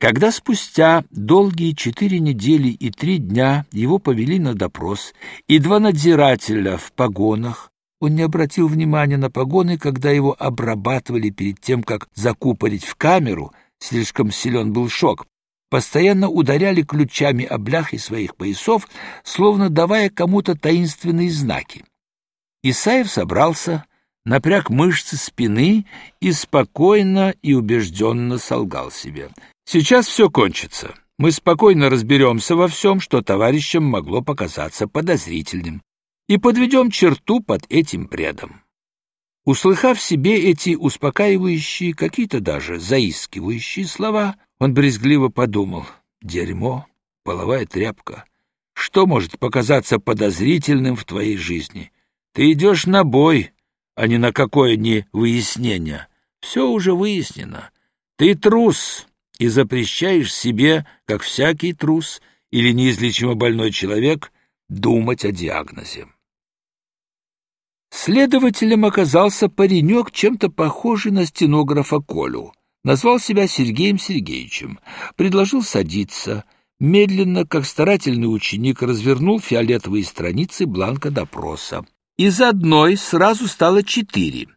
Когда спустя долгие четыре недели и три дня его повели на допрос, и два надзирателя в погонах, он не обратил внимания на погоны, когда его обрабатывали перед тем, как закупорить в камеру, слишком силен был шок, постоянно ударяли ключами об ляхи своих поясов, словно давая кому-то таинственные знаки. Исаев собрался, напряг мышцы спины и спокойно и убежденно солгал себе — Сейчас все кончится. Мы спокойно разберемся во всем, что товарищам могло показаться подозрительным, и подведем черту под этим бредом. Услыхав себе эти успокаивающие, какие-то даже заискивающие слова, он брезгливо подумал «Дерьмо, половая тряпка, что может показаться подозрительным в твоей жизни? Ты идешь на бой, а не на какое-ни выяснение. Все уже выяснено. Ты трус, и запрещаешь себе, как всякий трус или неизлечимо больной человек, думать о диагнозе. Следователем оказался паренек, чем-то похожий на стенографа Колю. Назвал себя Сергеем Сергеевичем, предложил садиться, медленно, как старательный ученик, развернул фиолетовые страницы бланка допроса. Из одной сразу стало четыре,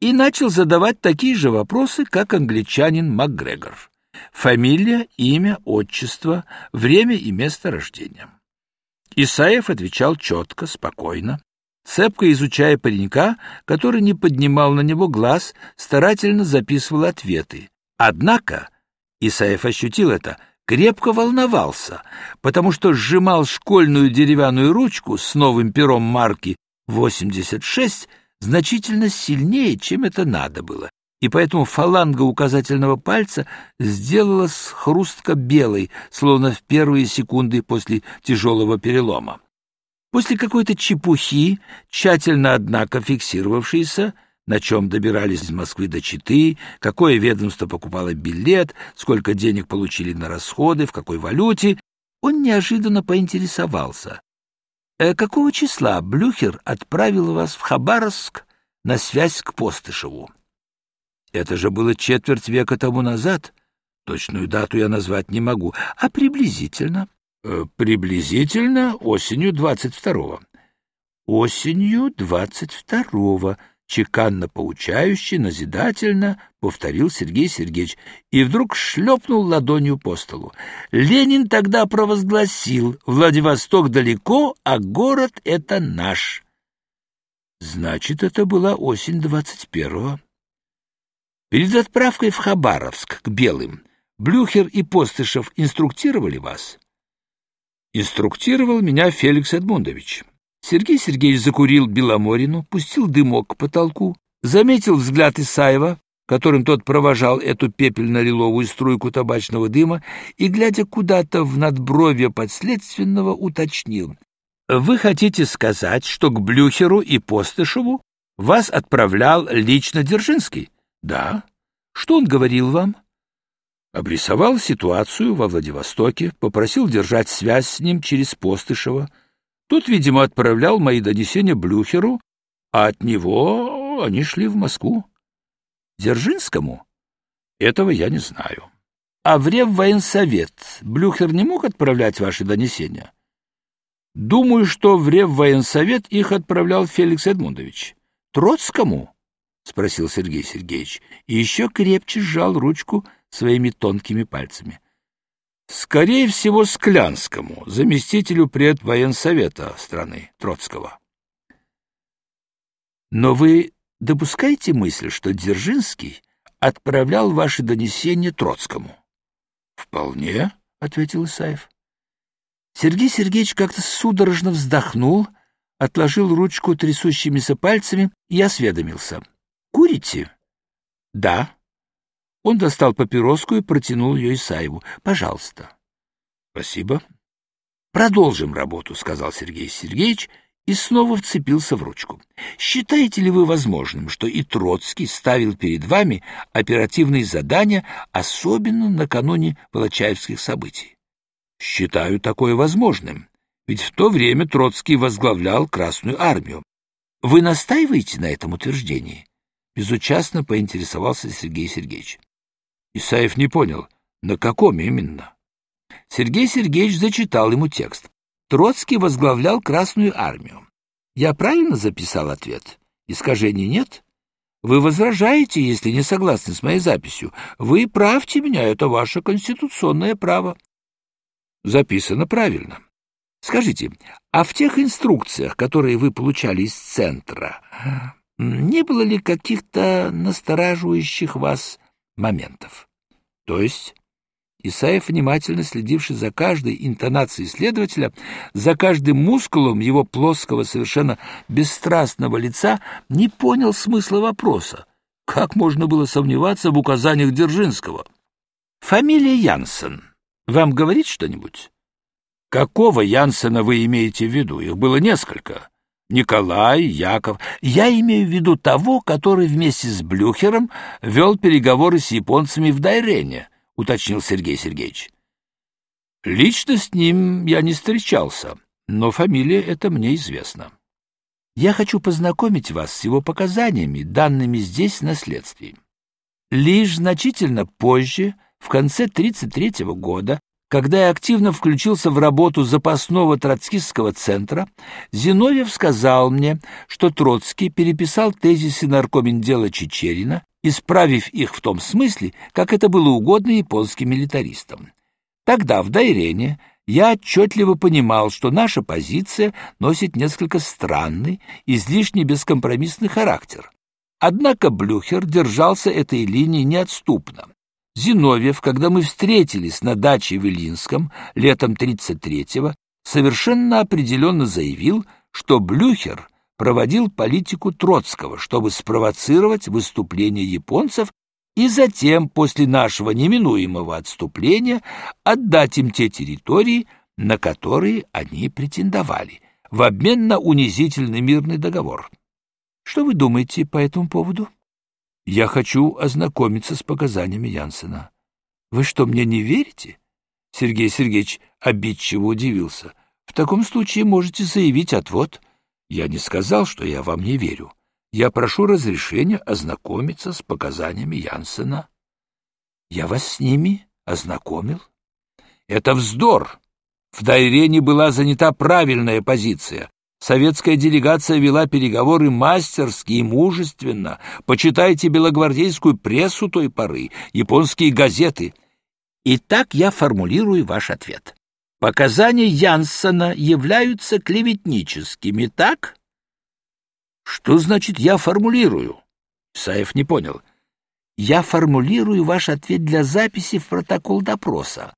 и начал задавать такие же вопросы, как англичанин МакГрегор фамилия, имя, отчество, время и место рождения. Исаев отвечал четко, спокойно, цепко изучая паренька, который не поднимал на него глаз, старательно записывал ответы. Однако, Исаев ощутил это, крепко волновался, потому что сжимал школьную деревянную ручку с новым пером марки 86 значительно сильнее, чем это надо было, и поэтому фаланга указательного пальца сделалась хрустко белой, словно в первые секунды после тяжелого перелома. После какой-то чепухи, тщательно, однако, фиксировавшейся, на чем добирались из Москвы до Читы, какое ведомство покупало билет, сколько денег получили на расходы, в какой валюте, он неожиданно поинтересовался. «Э, «Какого числа Блюхер отправил вас в Хабаровск на связь к Постышеву?» Это же было четверть века тому назад. Точную дату я назвать не могу, а приблизительно. Э, приблизительно осенью двадцать второго. Осенью двадцать второго, чеканно поучающе, назидательно повторил Сергей Сергеевич и вдруг шлепнул ладонью по столу. Ленин тогда провозгласил: "Владивосток далеко, а город это наш". Значит, это была осень двадцать первого. Перед отправкой в Хабаровск к Белым Блюхер и Постышев инструктировали вас? Инструктировал меня Феликс Эдмундович. Сергей Сергеевич закурил Беломорину, пустил дымок к потолку, заметил взгляд Исаева, которым тот провожал эту пепельно-лиловую струйку табачного дыма, и, глядя куда-то в надбровье подследственного, уточнил. «Вы хотите сказать, что к Блюхеру и Постышеву вас отправлял лично Дзержинский?» Да. Что он говорил вам? Обрисовал ситуацию во Владивостоке, попросил держать связь с ним через Постышева. Тот, видимо, отправлял мои донесения Блюхеру, а от него они шли в Москву. Дзержинскому? Этого я не знаю. А в Реввоенсовет Блюхер не мог отправлять ваши донесения? Думаю, что в Реввоенсовет их отправлял Феликс Эдмундович. Троцкому? — спросил Сергей Сергеевич, и еще крепче сжал ручку своими тонкими пальцами. — Скорее всего, Склянскому, заместителю предвоенсовета страны Троцкого. — Но вы допускаете мысль, что Дзержинский отправлял ваши донесения Троцкому? — Вполне, — ответил Исаев. Сергей Сергеевич как-то судорожно вздохнул, отложил ручку трясущимися пальцами и осведомился. Курите? Да. Он достал папироску и протянул ее Исаеву. Пожалуйста. Спасибо. Продолжим работу, сказал Сергей Сергеевич и снова вцепился в ручку. Считаете ли вы возможным, что и Троцкий ставил перед вами оперативные задания, особенно накануне Волочаевских событий? Считаю такое возможным, ведь в то время Троцкий возглавлял Красную армию. Вы настаиваете на этом утверждении? Безучастно поинтересовался Сергей Сергеевич. Исаев не понял. На каком именно? Сергей Сергеевич зачитал ему текст. Троцкий возглавлял Красную армию. Я правильно записал ответ? Искажений нет? Вы возражаете, если не согласны с моей записью. Вы правьте меня, это ваше конституционное право. Записано правильно. Скажите, а в тех инструкциях, которые вы получали из центра, не было ли каких-то настораживающих вас моментов? То есть Исаев, внимательно следивший за каждой интонацией следователя, за каждым мускулом его плоского, совершенно бесстрастного лица, не понял смысла вопроса. Как можно было сомневаться в указаниях Дзержинского? «Фамилия Янсен вам говорит что-нибудь?» «Какого Янсена вы имеете в виду? Их было несколько. Николай, Яков. Я имею в виду того, который вместе с Блюхером вел переговоры с японцами в Дайрене» уточнил Сергей Сергеевич. Лично с ним я не встречался, но фамилия эта мне известна. Я хочу познакомить вас с его показаниями, данными здесь на следствии. Лишь значительно позже, в конце 1933 года, когда я активно включился в работу запасного троцкистского центра, Зиновьев сказал мне, что Троцкий переписал тезисы наркомендела Чечерина исправив их в том смысле, как это было угодно японским милитаристам. Тогда, в Дайрене, я отчетливо понимал, что наша позиция носит несколько странный, излишне бескомпромиссный характер. Однако Блюхер держался этой линии неотступно. Зиновьев, когда мы встретились на даче в Илинском летом 33-го, совершенно определенно заявил, что Блюхер проводил политику Троцкого, чтобы спровоцировать выступление японцев и затем, после нашего неминуемого отступления, отдать им те территории, на которые они претендовали, в обмен на унизительный мирный договор. Что вы думаете по этому поводу? Я хочу ознакомиться с показаниями Янсена. Вы что, мне не верите? Сергей Сергеевич обидчиво удивился. В таком случае можете заявить отвод. Я не сказал, что я вам не верю. Я прошу разрешения ознакомиться с показаниями Янсена. Я вас с ними ознакомил. Это вздор. В Дайрене была занята правильная позиция. Советская делегация вела переговоры мастерски и мужественно. Почитайте белогвардейскую прессу той поры, японские газеты. Итак, я формулирую ваш ответ. Показания Янсена являются клеветническими, так? Что значит «я формулирую»? Саев не понял. Я формулирую ваш ответ для записи в протокол допроса.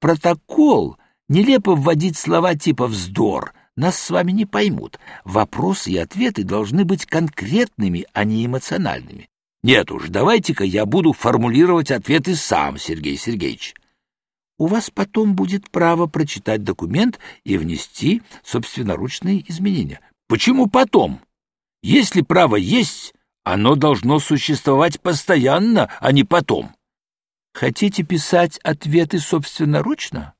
Протокол нелепо вводить слова типа «вздор», нас с вами не поймут. Вопросы и ответы должны быть конкретными, а не эмоциональными. Нет уж, давайте-ка я буду формулировать ответы сам, Сергей Сергеевич у вас потом будет право прочитать документ и внести собственноручные изменения. Почему потом? Если право есть, оно должно существовать постоянно, а не потом. Хотите писать ответы собственноручно?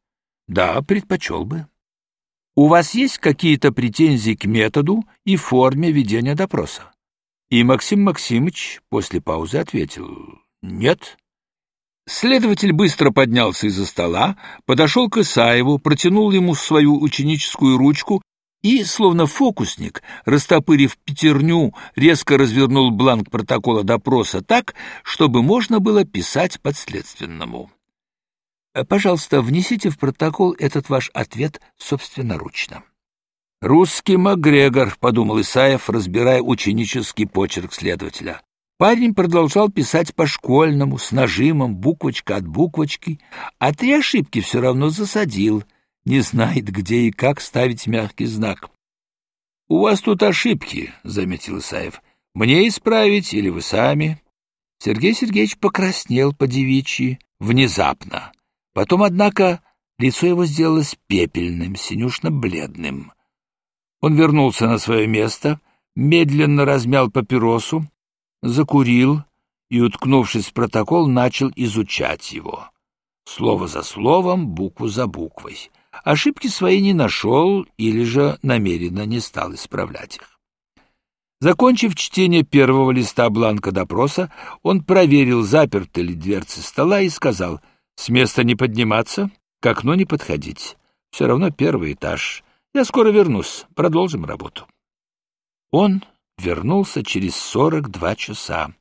Да, предпочел бы. У вас есть какие-то претензии к методу и форме ведения допроса? И Максим Максимович после паузы ответил «Нет». Следователь быстро поднялся из-за стола, подошел к Исаеву, протянул ему свою ученическую ручку и, словно фокусник, растопырив пятерню, резко развернул бланк протокола допроса так, чтобы можно было писать подследственному. Пожалуйста, внесите в протокол этот ваш ответ собственноручно. «Русский Макгрегор», — подумал Исаев, разбирая ученический почерк следователя. Парень продолжал писать по-школьному, с нажимом, буквочка от буквочки, а три ошибки все равно засадил, не знает, где и как ставить мягкий знак. — У вас тут ошибки, — заметил Исаев. — Мне исправить или вы сами? Сергей Сергеевич покраснел по девичьи внезапно. Потом, однако, лицо его сделалось пепельным, синюшно-бледным. Он вернулся на свое место, медленно размял папиросу, закурил и, уткнувшись в протокол, начал изучать его. Слово за словом, букву за буквой. Ошибки свои не нашел или же намеренно не стал исправлять их. Закончив чтение первого листа бланка допроса, он проверил, заперты ли дверцы стола, и сказал, С места не подниматься, к окну не подходить. Все равно первый этаж. Я скоро вернусь. Продолжим работу. Он вернулся через сорок два часа,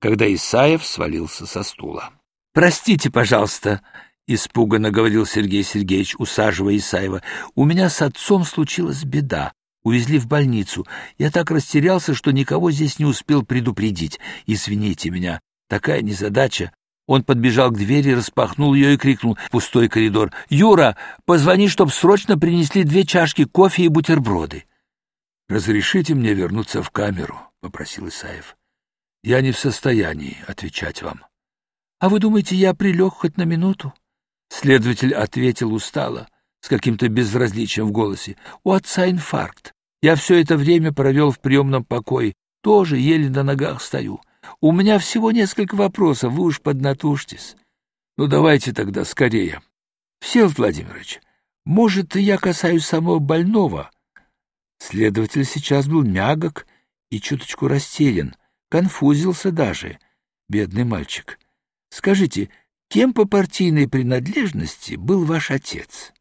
когда Исаев свалился со стула. — Простите, пожалуйста, — испуганно говорил Сергей Сергеевич, усаживая Исаева. — У меня с отцом случилась беда. Увезли в больницу. Я так растерялся, что никого здесь не успел предупредить. Извините меня. Такая незадача. Он подбежал к двери, распахнул ее и крикнул в пустой коридор. «Юра, позвони, чтоб срочно принесли две чашки кофе и бутерброды». «Разрешите мне вернуться в камеру?» — попросил Исаев. «Я не в состоянии отвечать вам». «А вы думаете, я прилег хоть на минуту?» Следователь ответил устало, с каким-то безразличием в голосе. «У отца инфаркт. Я все это время провел в приемном покое, тоже еле на ногах стою. У меня всего несколько вопросов, вы уж поднатужьтесь. Ну, давайте тогда скорее. Всеволод Владимирович, может, я касаюсь самого больного?» Следователь сейчас был мягок и чуточку растерян, конфузился даже, бедный мальчик. Скажите, кем по партийной принадлежности был ваш отец?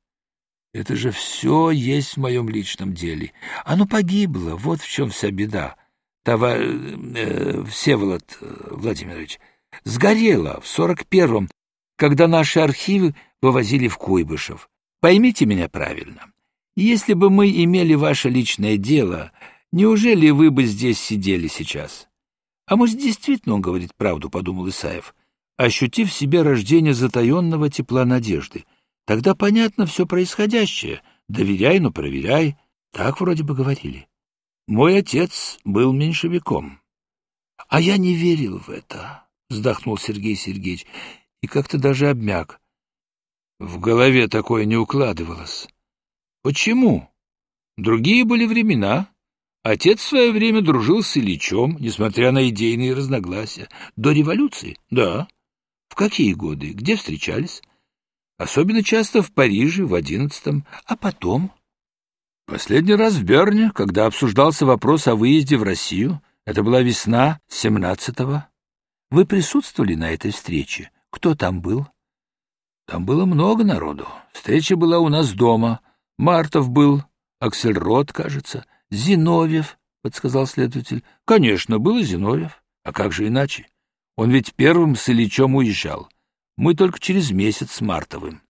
Это же все есть в моем личном деле. Оно погибло, вот в чем вся беда. Това... Э, Всеволод Владимирович, сгорело в сорок первом, когда наши архивы вывозили в Куйбышев. Поймите меня правильно. Если бы мы имели ваше личное дело, неужели вы бы здесь сидели сейчас? А может, действительно он говорит правду, — подумал Исаев, ощутив в себе рождение затаенного тепла надежды. Тогда понятно все происходящее. Доверяй, но проверяй. Так вроде бы говорили. Мой отец был меньшевиком. — А я не верил в это, — вздохнул Сергей Сергеевич, и как-то даже обмяк. В голове такое не укладывалось. Почему? Другие были времена. Отец в свое время дружил с Ильичом, несмотря на идейные разногласия. До революции? Да. В какие годы? Где встречались? Особенно часто в Париже, в одиннадцатом. А потом? Последний раз в Берне, когда обсуждался вопрос о выезде в Россию. Это была весна семнадцатого. Вы присутствовали на этой встрече? Кто там был? Там было много народу. Встреча была у нас дома — Мартов был, Аксельрод, кажется, Зиновьев, — подсказал следователь. — Конечно, был и Зиновьев. А как же иначе? Он ведь первым с Ильичом уезжал. Мы только через месяц с Мартовым.